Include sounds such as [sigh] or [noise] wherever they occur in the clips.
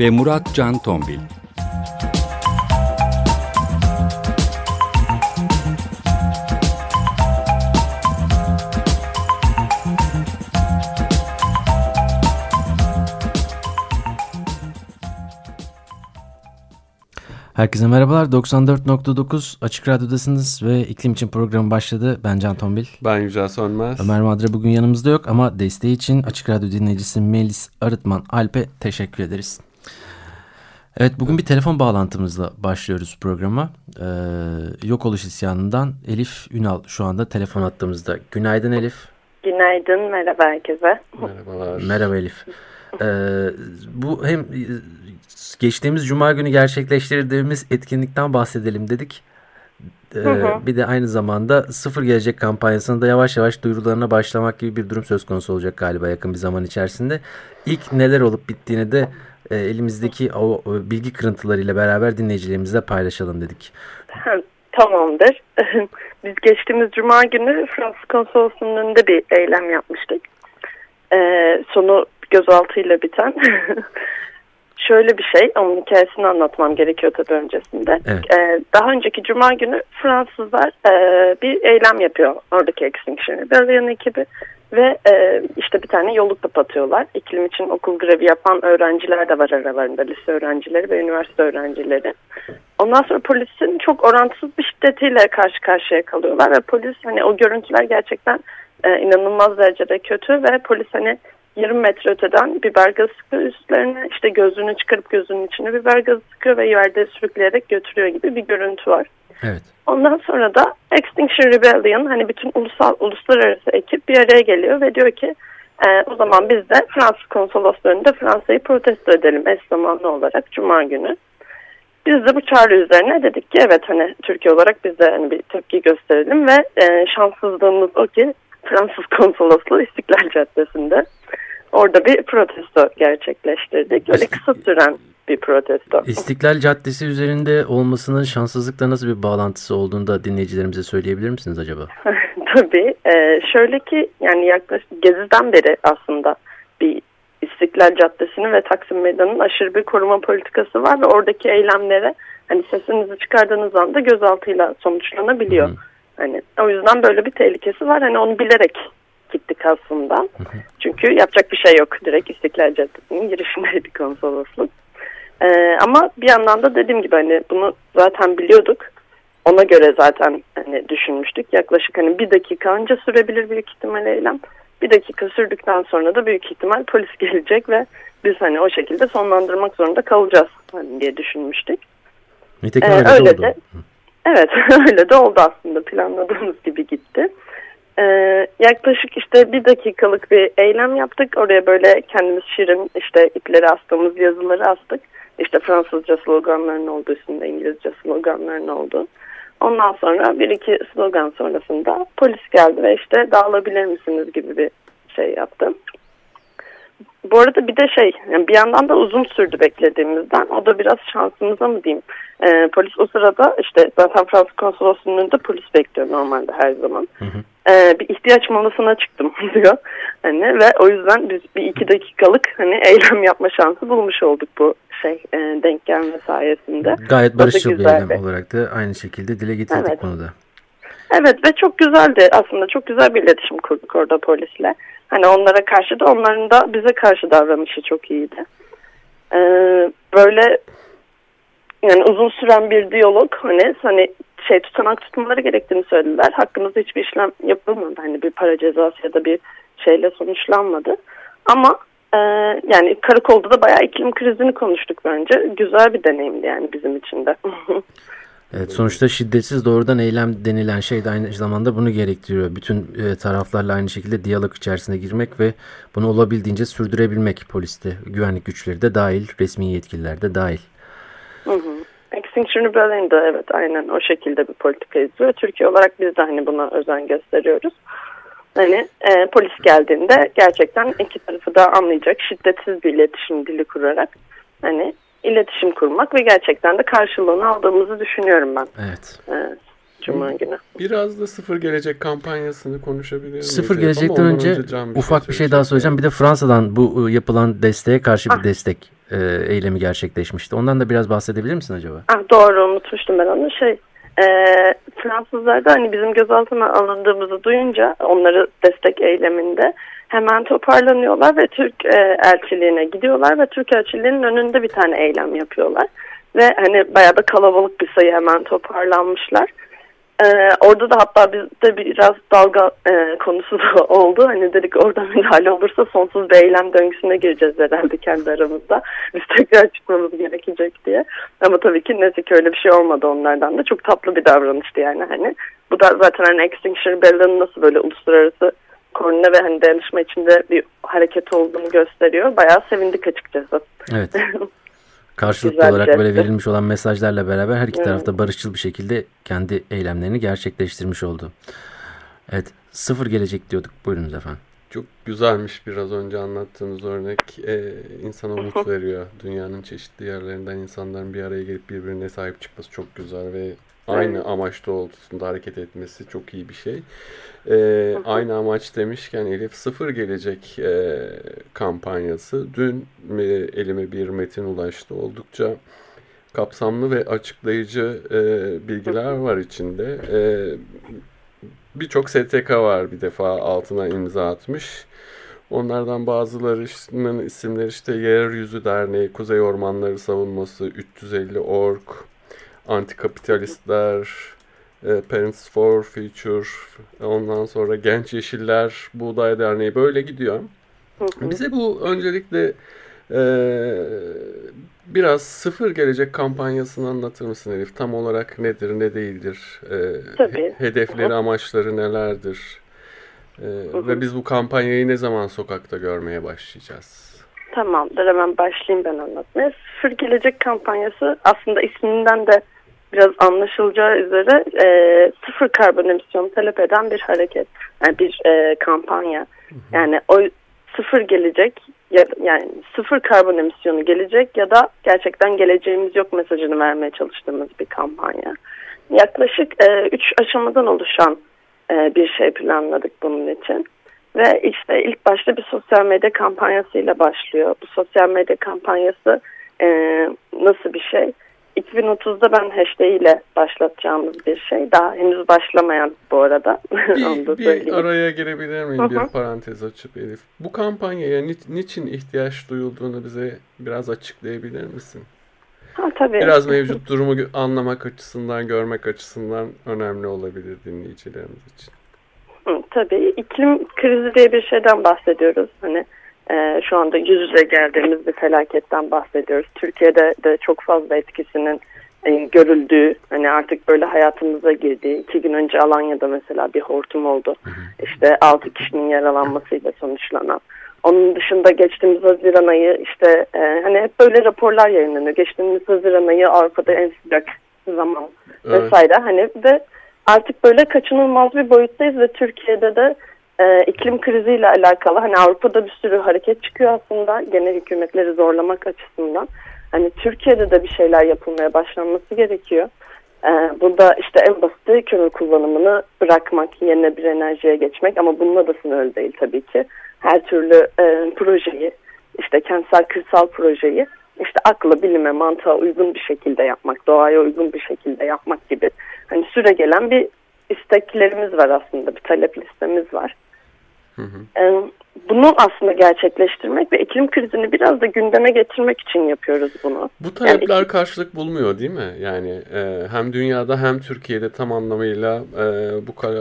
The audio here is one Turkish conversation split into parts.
ve Murat Can Tombil. Herkese merhabalar. 94.9 Açık Radyo'dasınız ve iklim için programı başladı. Ben Can Tombil. Ben Yücel Sönmez. Ömer Madre bugün yanımızda yok ama desteği için Açık Radyo dinleyicisi Melis Arıtman Alp'e teşekkür ederiz. Evet bugün bir telefon bağlantımızla başlıyoruz programa. Ee, yok oluş isyanından Elif Ünal şu anda telefon attığımızda. Günaydın Elif. Günaydın, merhaba herkese. Merhabalar. Merhaba Elif. Ee, bu hem geçtiğimiz cuma günü gerçekleştirdiğimiz etkinlikten bahsedelim dedik. Ee, hı hı. Bir de aynı zamanda sıfır gelecek kampanyasında yavaş yavaş duyurularına başlamak gibi bir durum söz konusu olacak galiba yakın bir zaman içerisinde. İlk neler olup bittiğini de e, elimizdeki o, o bilgi kırıntılarıyla beraber dinleyicilerimizle paylaşalım dedik. Tamamdır. [laughs] Biz geçtiğimiz cuma günü Fransız konsolosluğunun önünde bir eylem yapmıştık. Ee, sonu gözaltıyla biten [laughs] şöyle bir şey, onun hikayesini anlatmam gerekiyor tabii öncesinde. Evet. Ee, daha önceki cuma günü Fransızlar e, bir eylem yapıyor oradaki Extinction Rebellion ekibi. Ve e, işte bir tane yolu kapatıyorlar. İklim için okul grevi yapan öğrenciler de var aralarında. Lise öğrencileri ve üniversite öğrencileri. Ondan sonra polisin çok orantısız bir şiddetiyle karşı karşıya kalıyorlar. Ve polis hani o görüntüler gerçekten e, inanılmaz derecede kötü. Ve polis hani 20 metre öteden biber gazı sıkıyor üstlerine. işte gözünü çıkarıp gözünün içine biber gazı sıkıyor ve yerde sürükleyerek götürüyor gibi bir görüntü var. Evet. Ondan sonra da Extinction Rebellion hani bütün ulusal uluslararası ekip bir araya geliyor ve diyor ki e, o zaman biz de Fransız konsolosluğunda Fransa'yı protesto edelim eş zamanlı olarak Cuma günü. Biz de bu çağrı üzerine dedik ki evet hani Türkiye olarak biz de hani bir tepki gösterelim ve e, şanssızlığımız o ki Fransız konsolosluğu İstiklal Caddesi'nde orada bir protesto gerçekleştirdik. Öyle kısa süren bir protesto. İstiklal Caddesi üzerinde olmasının şanssızlıkla nasıl bir bağlantısı olduğunu da dinleyicilerimize söyleyebilir misiniz acaba? [laughs] Tabii. Ee, şöyle ki yani yaklaşık Gezi'den beri aslında bir İstiklal Caddesi'nin ve Taksim Meydanı'nın aşırı bir koruma politikası var ve oradaki eylemlere hani sesinizi çıkardığınız anda gözaltıyla sonuçlanabiliyor. Hı. Hani o yüzden böyle bir tehlikesi var. Hani onu bilerek gittik aslında. Hı hı. Çünkü yapacak bir şey yok. Direkt İstiklal Caddesi'nin [laughs] girişindeydi konsolosluk. Ee, ama bir yandan da dediğim gibi hani bunu zaten biliyorduk. Ona göre zaten hani düşünmüştük. Yaklaşık hani bir dakika önce sürebilir büyük ihtimal eylem. Bir dakika sürdükten sonra da büyük ihtimal polis [laughs] gelecek ve biz hani o şekilde sonlandırmak zorunda kalacağız hani diye düşünmüştük. Nitekim öyle, ee, öyle de, de Evet [laughs] öyle de oldu aslında planladığımız gibi gitti. Ee, yaklaşık işte bir dakikalık bir eylem yaptık. Oraya böyle kendimiz şirin işte ipleri astığımız yazıları astık. İşte Fransızca sloganların olduğu üstünde İngilizce sloganların olduğu. Ondan sonra bir iki slogan sonrasında polis geldi ve işte dağılabilir misiniz gibi bir şey yaptı. Bu arada bir de şey yani bir yandan da uzun sürdü beklediğimizden. O da biraz şansımıza mı diyeyim. Ee, polis o sırada işte zaten Fransız konsolosluğunun önünde polis bekliyor normalde her zaman. Hı hı. Ee, bir ihtiyaç molasına çıktım [laughs] diyor. Hani ve o yüzden biz bir iki dakikalık hani eylem yapma şansı bulmuş olduk bu şey e, denk gelme sayesinde. Gayet barışçıl bir eylem olarak da aynı şekilde dile getirdik evet. bunu da. Evet ve çok güzeldi aslında çok güzel bir iletişim kurduk orada polisle. Hani onlara karşı da onların da bize karşı davranışı çok iyiydi. Ee, böyle yani uzun süren bir diyalog hani hani şey tutanak tutmaları gerektiğini söylediler. Hakkımızda hiçbir işlem yapılmadı. Hani bir para cezası ya da bir şeyle sonuçlanmadı. Ama e, yani karakolda da bayağı iklim krizini konuştuk bence. Güzel bir deneyimdi yani bizim için de. [laughs] Evet, sonuçta şiddetsiz doğrudan eylem denilen şey de aynı zamanda bunu gerektiriyor. Bütün e, taraflarla aynı şekilde diyalog içerisine girmek ve bunu olabildiğince sürdürebilmek poliste, güvenlik güçleri de dahil, resmi yetkililer de dahil. Hı hı. Extinction Rebellion da evet aynen o şekilde bir politika izliyor. Türkiye olarak biz de hani buna özen gösteriyoruz. Hani e, polis geldiğinde gerçekten iki tarafı da anlayacak şiddetsiz bir iletişim dili kurarak hani iletişim kurmak ve gerçekten de karşılığını aldığımızı düşünüyorum ben. Evet. E, Cuma günü. Biraz da sıfır gelecek kampanyasını konuşabilir miyiz? Sıfır gelecekten önce, önce bir ufak şey bir şey daha söyleyeceğim. Bir de Fransa'dan bu ıı, yapılan desteğe karşı bir ah. destek e, eylemi gerçekleşmişti. Ondan da biraz bahsedebilir misin acaba? Ah, doğru unutmuştum ben onu. Şey e, Fransızlar da hani bizim gözaltına alındığımızı duyunca onları destek eyleminde hemen toparlanıyorlar ve Türk e, elçiliğine gidiyorlar ve Türk elçiliğinin önünde bir tane eylem yapıyorlar. Ve hani bayağı da kalabalık bir sayı hemen toparlanmışlar. Ee, orada da hatta bizde biraz dalga e, konusu da [laughs] oldu. Hani dedik orada [laughs] müdahale olursa sonsuz bir eylem döngüsüne gireceğiz herhalde kendi aramızda. [laughs] Biz tekrar çıkmamız gerekecek diye. Ama tabii ki neyse ki öyle bir şey olmadı onlardan da. Çok tatlı bir davranıştı yani hani. Bu da zaten hani Extinction Rebellion'ın nasıl böyle uluslararası koordine ve hani dayanışma içinde bir hareket olduğunu gösteriyor. Bayağı sevindik açıkçası. Evet. Karşılıklı olarak böyle verilmiş olan mesajlarla beraber her iki tarafta barışçıl bir şekilde kendi eylemlerini gerçekleştirmiş oldu. Evet sıfır gelecek diyorduk. Buyurunuz efendim. Çok güzelmiş biraz önce anlattığınız örnek. Ee, insana umut veriyor. Dünyanın çeşitli yerlerinden insanların bir araya gelip birbirine sahip çıkması çok güzel ve aynı evet. amaç doğrultusunda hareket etmesi çok iyi bir şey. Ee, aynı amaç demişken Elif Sıfır Gelecek e, kampanyası. Dün e, elime bir metin ulaştı. Oldukça kapsamlı ve açıklayıcı e, bilgiler var içinde. E, Birçok STK var bir defa altına imza atmış. Onlardan bazılarının isimleri işte Yeryüzü Derneği, Kuzey Ormanları Savunması, 350 Org, Antikapitalistler, e, Parents for Future, ondan sonra Genç Yeşiller, Buğday Derneği böyle gidiyor. Bize bu öncelikle e, biraz sıfır gelecek kampanyasını anlatır mısın Elif? Tam olarak nedir, ne değildir? E, Tabii. Hedefleri, amaçları nelerdir? E, ve biz bu kampanyayı ne zaman sokakta görmeye başlayacağız? Tamamdır, hemen başlayayım ben anlatmaya. Sıfır Gelecek kampanyası aslında isminden de biraz anlaşılacağı üzere e, sıfır karbon emisyonu talep eden bir hareket, yani bir e, kampanya. Yani o sıfır gelecek, ya, yani sıfır karbon emisyonu gelecek ya da gerçekten geleceğimiz yok mesajını vermeye çalıştığımız bir kampanya. Yaklaşık e, üç aşamadan oluşan e, bir şey planladık bunun için. Ve işte ilk başta bir sosyal medya kampanyasıyla başlıyor. Bu sosyal medya kampanyası e, nasıl bir şey? 2030'da ben hashtag ile başlatacağımız bir şey. Daha henüz başlamayan bu arada. [laughs] Bir, bir araya girebilir miyim? Hı -hı. Bir parantez açıp Elif. Bu kampanyaya ni niçin ihtiyaç duyulduğunu bize biraz açıklayabilir misin? Ha, tabii. Biraz mevcut durumu anlamak açısından, görmek açısından önemli olabilir dinleyicilerimiz için. Hı, tabii. iklim krizi diye bir şeyden bahsediyoruz. Hani e, şu anda yüz yüze geldiğimiz bir felaketten bahsediyoruz. Türkiye'de de çok fazla etkisinin e, görüldüğü, hani artık böyle hayatımıza girdiği, iki gün önce Alanya'da mesela bir hortum oldu. İşte altı kişinin yaralanmasıyla sonuçlanan. Onun dışında geçtiğimiz Haziran ayı işte e, hani hep böyle raporlar yayınlanıyor. Geçtiğimiz Haziran ayı Avrupa'da en sıcak zaman evet. vesaire. Hani de artık böyle kaçınılmaz bir boyuttayız ve Türkiye'de de e, iklim kriziyle alakalı hani Avrupa'da bir sürü hareket çıkıyor aslında genel hükümetleri zorlamak açısından. Hani Türkiye'de de bir şeyler yapılmaya başlanması gerekiyor. E, burada işte en basit kömür kullanımını bırakmak, yerine bir enerjiye geçmek ama bununla da sınırlı değil tabii ki. Her türlü e, projeyi, işte kentsel kırsal projeyi işte akla, bilime, mantığa uygun bir şekilde yapmak, doğaya uygun bir şekilde yapmak gibi hani süre gelen bir isteklerimiz var aslında, bir talep listemiz var. Hı hı. Bunu aslında gerçekleştirmek ve iklim krizini biraz da gündeme getirmek için yapıyoruz bunu. Bu talepler yani, karşılık bulmuyor değil mi? Yani e, hem dünyada hem Türkiye'de tam anlamıyla e, bu e,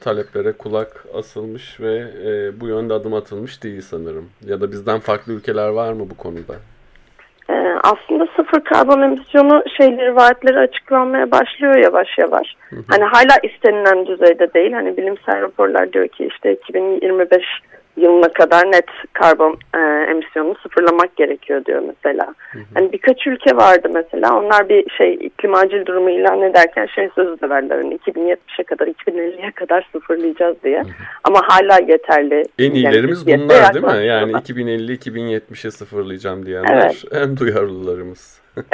taleplere kulak asılmış ve e, bu yönde adım atılmış değil sanırım. Ya da bizden farklı ülkeler var mı bu konuda? E, aslında sıfır karbon emisyonu şeyleri vaatleri açıklanmaya başlıyor yavaş yavaş. Hı hı. Hani hala istenilen düzeyde değil. Hani bilimsel raporlar diyor ki işte 2025 yılına kadar net karbon e, emisyonunu sıfırlamak gerekiyor diyor mesela. Hı hı. Hani birkaç ülke vardı mesela onlar bir şey iklim acil durumu ilan ederken şey sözü de verdiler. Yani 2070'e kadar 2050'ye kadar sıfırlayacağız diye. Hı hı. Ama hala yeterli. En iyilerimiz yani, bunlar değil mi? Yani 2050-2070'e sıfırlayacağım diyenler evet. en duyarlılarımız. [laughs]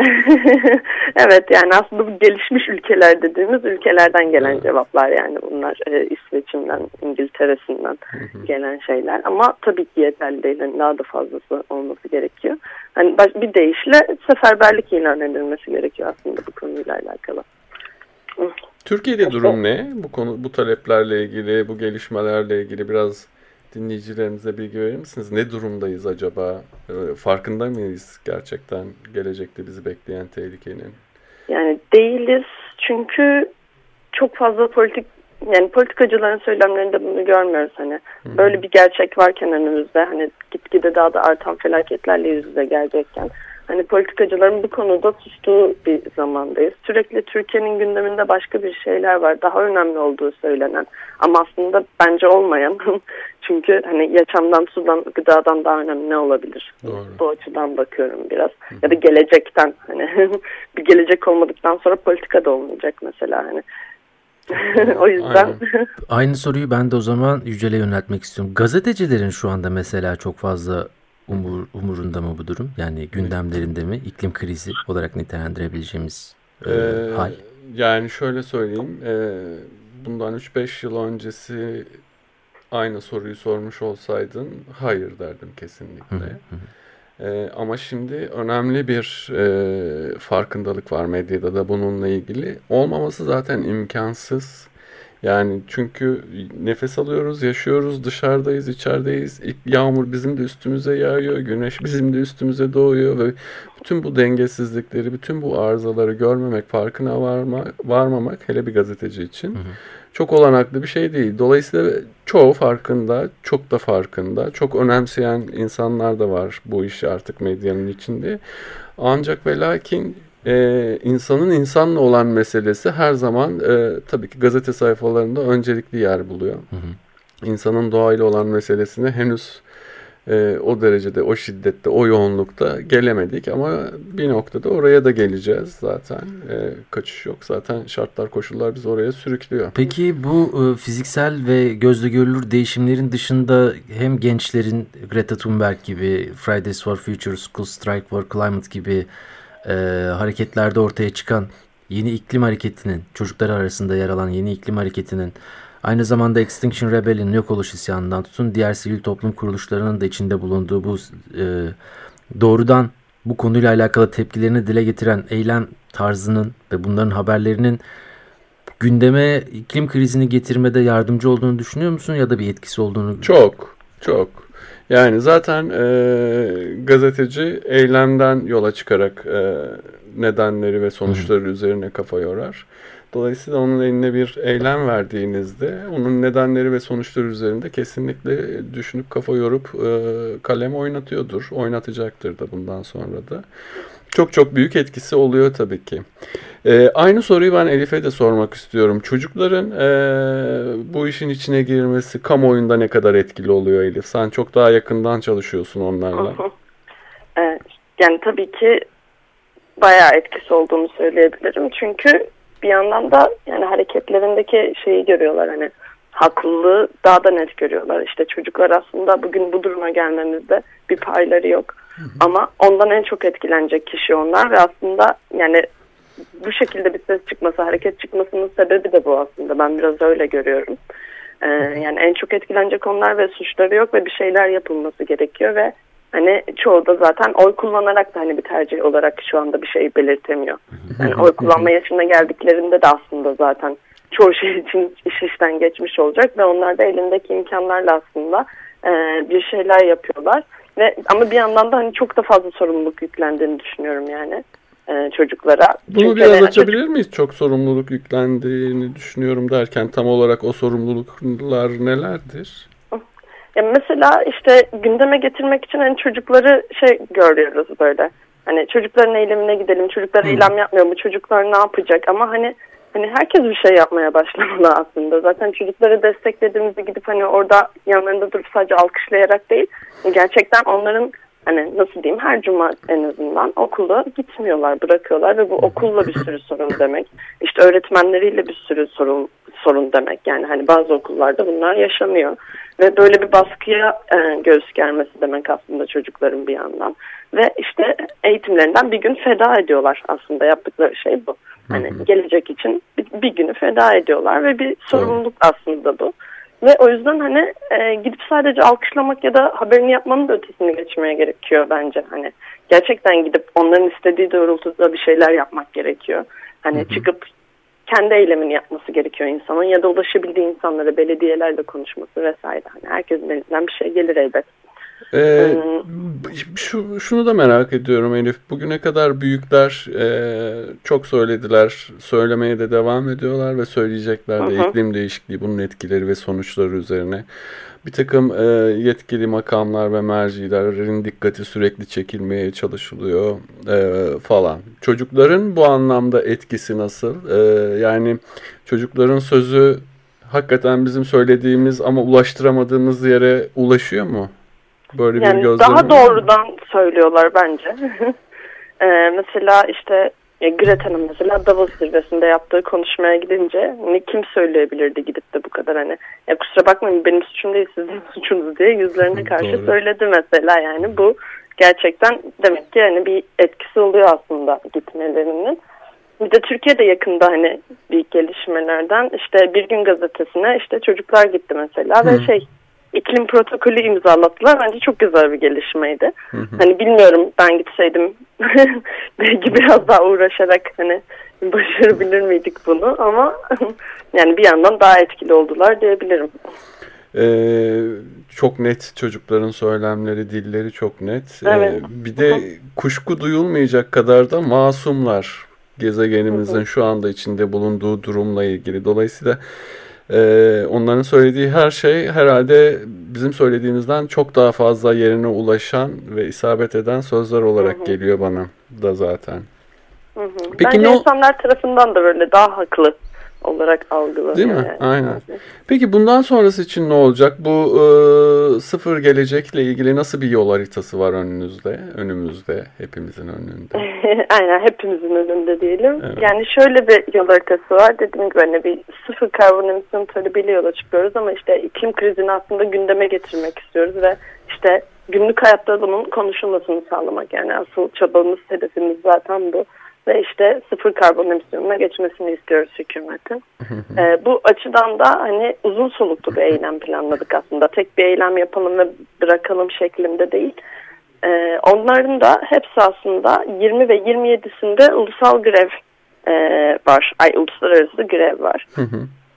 evet yani aslında bu gelişmiş ülkeler dediğimiz ülkelerden gelen evet. cevaplar yani bunlar e, İsveç'inden, İngiltere'sinden gelen şeyler ama tabii ki yeterli değil. Yani daha da fazlası olması gerekiyor. Hani bir deyişle seferberlik ilan edilmesi gerekiyor aslında bu konuyla alakalı. Türkiye'de durum ne? Bu konu bu taleplerle ilgili, bu gelişmelerle ilgili biraz dinleyicilerimize bilgi verir misiniz? Ne durumdayız acaba? Ee, farkında mıyız gerçekten gelecekte bizi bekleyen tehlikenin? Yani değiliz çünkü çok fazla politik yani politikacıların söylemlerinde bunu görmüyoruz hani. Hı. Böyle bir gerçek varken önümüzde hani gitgide daha da artan felaketlerle yüz yüze gelecekken hani politikacıların bu konuda sustuğu bir zamandayız. Sürekli Türkiye'nin gündeminde başka bir şeyler var. Daha önemli olduğu söylenen ama aslında bence olmayan. [laughs] Çünkü hani yaşamdan, sudan, gıdadan daha önemli ne olabilir? Doğru. Bu açıdan bakıyorum biraz. Hı. Ya da gelecekten hani [laughs] bir gelecek olmadıktan sonra politika da olmayacak mesela hani. [laughs] o yüzden. Aynen. Aynı soruyu ben de o zaman Yücel'e yöneltmek istiyorum. Gazetecilerin şu anda mesela çok fazla umur, umurunda mı bu durum? Yani gündemlerinde mi? iklim krizi olarak nitelendirebileceğimiz e, ee, hal? Yani şöyle söyleyeyim. E, bundan 3-5 yıl öncesi aynı soruyu sormuş olsaydın hayır derdim kesinlikle. Hı hı. E, ama şimdi önemli bir e, farkındalık var medyada da bununla ilgili. Olmaması zaten imkansız. Yani çünkü nefes alıyoruz, yaşıyoruz, dışarıdayız, içerideyiz. Yağmur bizim de üstümüze yağıyor, güneş bizim de üstümüze doğuyor ve bütün bu dengesizlikleri, bütün bu arızaları görmemek, farkına varma, varmamak hele bir gazeteci için hı hı. çok olanaklı bir şey değil. Dolayısıyla çoğu farkında, çok da farkında, çok önemseyen insanlar da var bu işi artık medyanın içinde. Ancak ve lakin e, insanın insanla olan meselesi her zaman e, tabii ki gazete sayfalarında öncelikli yer buluyor. Hı hı. İnsanın doğayla olan meselesine henüz e, o derecede, o şiddette, o yoğunlukta gelemedik ama bir noktada oraya da geleceğiz zaten. E, kaçış yok zaten şartlar, koşullar bizi oraya sürüklüyor. Peki bu e, fiziksel ve gözle görülür değişimlerin dışında hem gençlerin Greta Thunberg gibi, Fridays for Future, School Strike for Climate gibi e, hareketlerde ortaya çıkan yeni iklim hareketinin, çocuklar arasında yer alan yeni iklim hareketinin aynı zamanda Extinction Rebellion yok oluş isyanından tutun diğer sivil toplum kuruluşlarının da içinde bulunduğu bu e, doğrudan bu konuyla alakalı tepkilerini dile getiren eylem tarzının ve bunların haberlerinin gündeme iklim krizini getirmede yardımcı olduğunu düşünüyor musun ya da bir etkisi olduğunu? Çok, çok. Yani zaten e, gazeteci eylemden yola çıkarak e, nedenleri ve sonuçları Hı. üzerine kafa yorar. Dolayısıyla onun eline bir eylem verdiğinizde onun nedenleri ve sonuçları üzerinde kesinlikle düşünüp kafa yorup e, kalem oynatıyordur. Oynatacaktır da bundan sonra da. Çok çok büyük etkisi oluyor tabii ki. Ee, aynı soruyu ben Elif'e de sormak istiyorum. Çocukların e, bu işin içine girmesi kamuoyunda ne kadar etkili oluyor Elif? Sen çok daha yakından çalışıyorsun onlarla. Ee, yani tabii ki bayağı etkisi olduğunu söyleyebilirim. Çünkü bir yandan da yani hareketlerindeki şeyi görüyorlar hani haklılığı daha da net görüyorlar. İşte çocuklar aslında bugün bu duruma gelmemizde bir payları yok. Hı hı. Ama ondan en çok etkilenecek kişi onlar ve aslında yani bu şekilde bir ses çıkması, hareket çıkmasının sebebi de bu aslında. Ben biraz öyle görüyorum. Ee, yani en çok etkilenecek onlar ve suçları yok ve bir şeyler yapılması gerekiyor ve hani çoğu da zaten oy kullanarak da hani bir tercih olarak şu anda bir şey belirtemiyor. Yani oy kullanma yaşına geldiklerinde de aslında zaten çoğu şey için iş işten geçmiş olacak ve onlar da elindeki imkanlarla aslında e, bir şeyler yapıyorlar. Ve ama bir yandan da hani çok da fazla sorumluluk yüklendiğini düşünüyorum yani e, çocuklara. Bunu Çünkü biraz hani, açabilir miyiz? Çok sorumluluk yüklendiğini düşünüyorum derken tam olarak o sorumluluklar nelerdir? Ya mesela işte gündeme getirmek için hani çocukları şey görüyoruz böyle Hani çocukların eylemine gidelim. Çocuklar eylem yapmıyor mu? Çocuklar ne yapacak? Ama hani hani herkes bir şey yapmaya [laughs] başlamalı aslında. Zaten çocukları desteklediğimizde gidip hani orada yanlarında durup sadece alkışlayarak değil, gerçekten onların hani nasıl diyeyim her cuma en azından okula gitmiyorlar, bırakıyorlar ve bu okulla bir sürü sorun demek. İşte öğretmenleriyle bir sürü sorun sorun demek. Yani hani bazı okullarda bunlar yaşanıyor ve böyle bir baskıya e, göğüs germesi demek aslında çocukların bir yandan. Ve işte eğitimlerinden bir gün feda ediyorlar aslında yaptıkları şey bu. Hani hı hı. gelecek için bir, bir günü feda ediyorlar ve bir sorumluluk evet. aslında bu. Ve o yüzden hani e, gidip sadece alkışlamak ya da haberini yapmanın da ötesini geçmeye gerekiyor bence. Hani gerçekten gidip onların istediği doğrultuda bir şeyler yapmak gerekiyor. Hani hı hı. çıkıp kendi eylemini yapması gerekiyor insanın ya da ulaşabildiği insanlara belediyelerle konuşması vesaire. Hani herkesin elinden bir şey gelir elbet. Ee, şu, şunu da merak ediyorum Elif. Bugüne kadar büyükler e, çok söylediler. Söylemeye de devam ediyorlar ve söyleyecekler de iklim değişikliği bunun etkileri ve sonuçları üzerine. Bir takım e, yetkili makamlar ve mercilerin dikkati sürekli çekilmeye çalışılıyor e, falan. Çocukların bu anlamda etkisi nasıl? E, yani çocukların sözü hakikaten bizim söylediğimiz ama ulaştıramadığımız yere ulaşıyor mu? Böyle yani bir gözlem Daha doğrudan söylüyorlar bence. [laughs] ee, mesela işte ya Greta'nın mesela Davos zirvesinde yaptığı konuşmaya gidince ne kim söyleyebilirdi gidip de bu kadar hani ya kusura bakmayın benim suçum değil sizin [laughs] suçunuz diye yüzlerine karşı söyledi mesela yani bu gerçekten demek ki hani bir etkisi oluyor aslında gitmelerinin. Bir de Türkiye'de yakında hani bir gelişmelerden işte Bir Gün Gazetesi'ne işte çocuklar gitti mesela Hı. ve şey iklim protokolü imzalattılar. Bence çok güzel bir gelişmeydi. Hı hı. Hani bilmiyorum ben gitseydim [laughs] belki biraz daha uğraşarak hani başarabilir miydik bunu ama [laughs] yani bir yandan daha etkili oldular diyebilirim. Ee, çok net çocukların söylemleri, dilleri çok net. Ee, evet. Ee, bir de kuşku duyulmayacak kadar da masumlar gezegenimizin şu anda içinde bulunduğu durumla ilgili. Dolayısıyla ee, onların söylediği her şey herhalde bizim söylediğimizden çok daha fazla yerine ulaşan ve isabet eden sözler olarak hı hı. geliyor bana da zaten. Hı hı. Peki Bence ne insanlar tarafından da böyle daha haklı olarak algılanıyor. Değil mi? Yani. Aynen. Peki bundan sonrası için ne olacak? Bu e, sıfır gelecekle ilgili nasıl bir yol haritası var önünüzde? Önümüzde, hepimizin önünde. [laughs] Aynen, hepimizin önünde diyelim. Evet. Yani şöyle bir yol haritası var. Dediğim gibi hani bir sıfır karbon emisyon talebiyle yola çıkıyoruz ama işte iklim krizini aslında gündeme getirmek istiyoruz ve işte günlük hayatta bunun konuşulmasını sağlamak. Yani asıl çabamız, hedefimiz zaten bu ve işte sıfır karbon emisyonuna geçmesini istiyoruz hükümetin. e, bu açıdan da hani uzun soluklu bir eylem planladık aslında. Tek bir eylem yapalım ve bırakalım şeklinde değil. E, onların da hepsi aslında 20 ve 27'sinde ulusal grev e, var. Ay uluslararası grev var.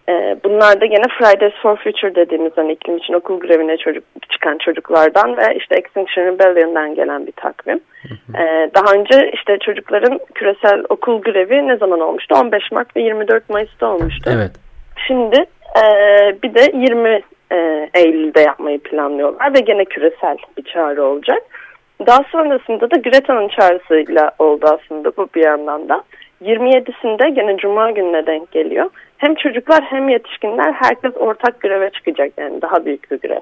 E, bunlar da gene Fridays for Future dediğimiz hani iklim için okul grevine çocuk çıkan çocuklardan ve işte Extinction Rebellion'dan gelen bir takvim. E, daha önce işte çocukların küresel okul grevi ne zaman olmuştu? 15 Mart ve 24 Mayıs'ta olmuştu. Evet. Şimdi e, bir de 20 e, Eylül'de yapmayı planlıyorlar ve gene küresel bir çağrı olacak. Daha sonrasında da Greta'nın çağrısıyla oldu aslında bu bir yandan da. 27'sinde gene Cuma gününe denk geliyor. Hem çocuklar hem yetişkinler herkes ortak greve çıkacak yani daha büyük bir grev.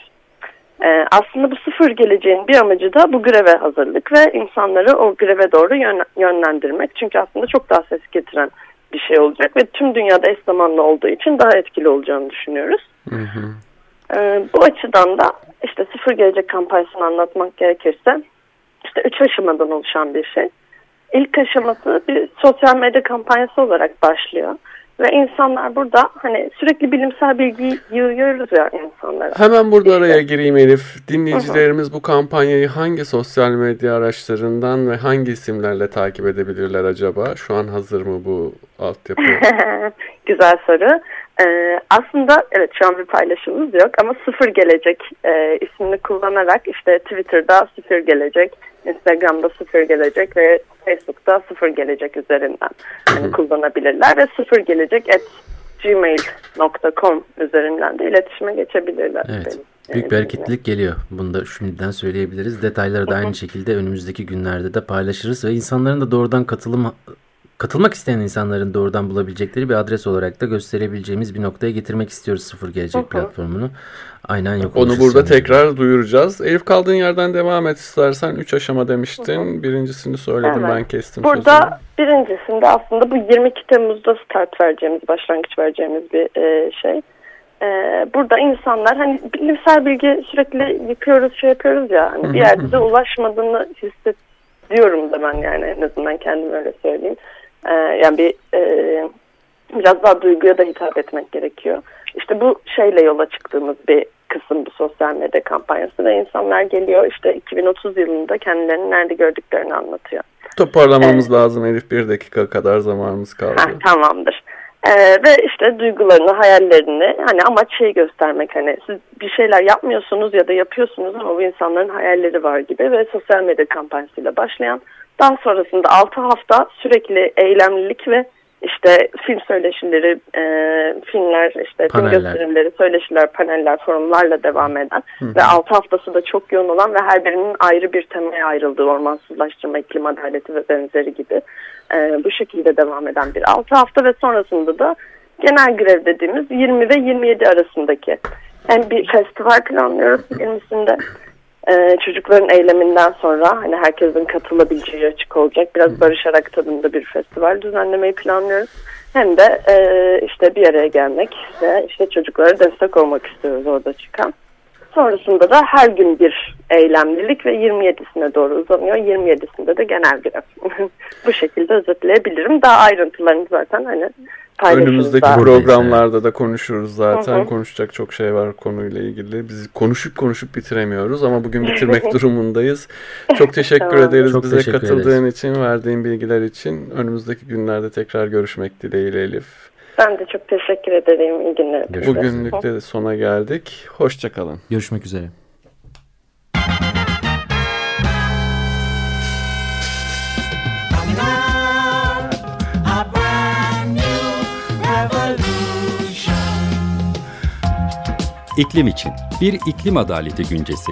Ee, aslında bu sıfır geleceğin bir amacı da bu greve hazırlık ve insanları o greve doğru yönlendirmek. Çünkü aslında çok daha ses getiren bir şey olacak ve tüm dünyada eş zamanlı olduğu için daha etkili olacağını düşünüyoruz. Hı hı. Ee, bu açıdan da işte sıfır gelecek kampanyasını anlatmak gerekirse işte üç aşamadan oluşan bir şey. İlk aşaması bir sosyal medya kampanyası olarak başlıyor. Ve insanlar burada hani sürekli bilimsel bilgi yığıyoruz ya insanlara. Hemen burada işte. araya gireyim Elif. Dinleyicilerimiz Hı-hı. bu kampanyayı hangi sosyal medya araçlarından ve hangi isimlerle takip edebilirler acaba? Şu an hazır mı bu altyapı? [laughs] Güzel soru. Ee, aslında evet şu an bir paylaşımımız yok ama sıfır gelecek e, ismini kullanarak işte Twitter'da sıfır gelecek, Instagram'da sıfır gelecek ve Facebook'ta sıfır gelecek üzerinden hani kullanabilirler ve sıfır gelecek at gmail.com üzerinden de iletişime geçebilirler. Evet. Büyük bir hareketlilik geliyor. Bunu da şimdiden söyleyebiliriz. Detayları da aynı şekilde önümüzdeki günlerde de paylaşırız ve insanların da doğrudan katılım katılmak isteyen insanların doğrudan bulabilecekleri bir adres olarak da gösterebileceğimiz bir noktaya getirmek istiyoruz Sıfır Gelecek platformunu. Aynen yok. Onu burada sanırım. tekrar duyuracağız. Elif kaldığın yerden devam et istersen. Üç aşama demiştin. Hı. Birincisini söyledim evet. ben kestim Burada sözünü. birincisinde aslında bu 22 Temmuz'da start vereceğimiz, başlangıç vereceğimiz bir e, şey. E, burada insanlar hani bilimsel bilgi sürekli yıkıyoruz, şey yapıyoruz ya. Hani bir yerde de ulaşmadığını hissediyorum da ben yani en azından kendim öyle söyleyeyim. E, yani bir e, biraz daha duyguya da hitap etmek gerekiyor. İşte bu şeyle yola çıktığımız bir kısım bu sosyal medya kampanyası ve insanlar geliyor işte 2030 yılında kendilerini nerede gördüklerini anlatıyor. Toparlamamız ee, lazım Elif bir dakika kadar zamanımız kaldı. Heh, tamamdır. Ee, ve işte duygularını, hayallerini hani amaç şey göstermek hani siz bir şeyler yapmıyorsunuz ya da yapıyorsunuz ama bu insanların hayalleri var gibi ve sosyal medya kampanyasıyla başlayan daha sonrasında 6 hafta sürekli eylemlilik ve işte film söyleşileri, e, filmler, işte paneller. film gösterimleri, söyleşiler, paneller, forumlarla devam eden Hı. ve 6 haftası da çok yoğun olan ve her birinin ayrı bir temaya ayrıldığı ormansızlaştırma, iklim adaleti ve benzeri gibi e, bu şekilde devam eden bir 6 hafta ve sonrasında da genel grev dediğimiz 20 ve 27 arasındaki hem bir festival planlıyoruz 20'sinde ee, çocukların eyleminden sonra hani herkesin katılabileceği açık olacak. Biraz barışarak tadında bir festival düzenlemeyi planlıyoruz. Hem de e, işte bir araya gelmek ve işte çocuklara destek olmak istiyoruz orada çıkan. Sonrasında da her gün bir eylemlilik ve 27'sine doğru uzanıyor. 27'sinde de genel grev. [laughs] Bu şekilde özetleyebilirim. Daha ayrıntılarını zaten hani Önümüzdeki daha. programlarda da konuşuruz zaten. Hı hı. Konuşacak çok şey var konuyla ilgili. Biz konuşup konuşup bitiremiyoruz ama bugün bitirmek [laughs] durumundayız. Çok teşekkür tamam. ederiz çok bize teşekkür katıldığın ederiz. için, verdiğin bilgiler için. Önümüzdeki günlerde tekrar görüşmek dileğiyle Elif. Ben de çok teşekkür ederim. İyi günler. Bugünlük de sona geldik. Hoşçakalın. Görüşmek üzere. İklim için bir iklim adaleti güncesi.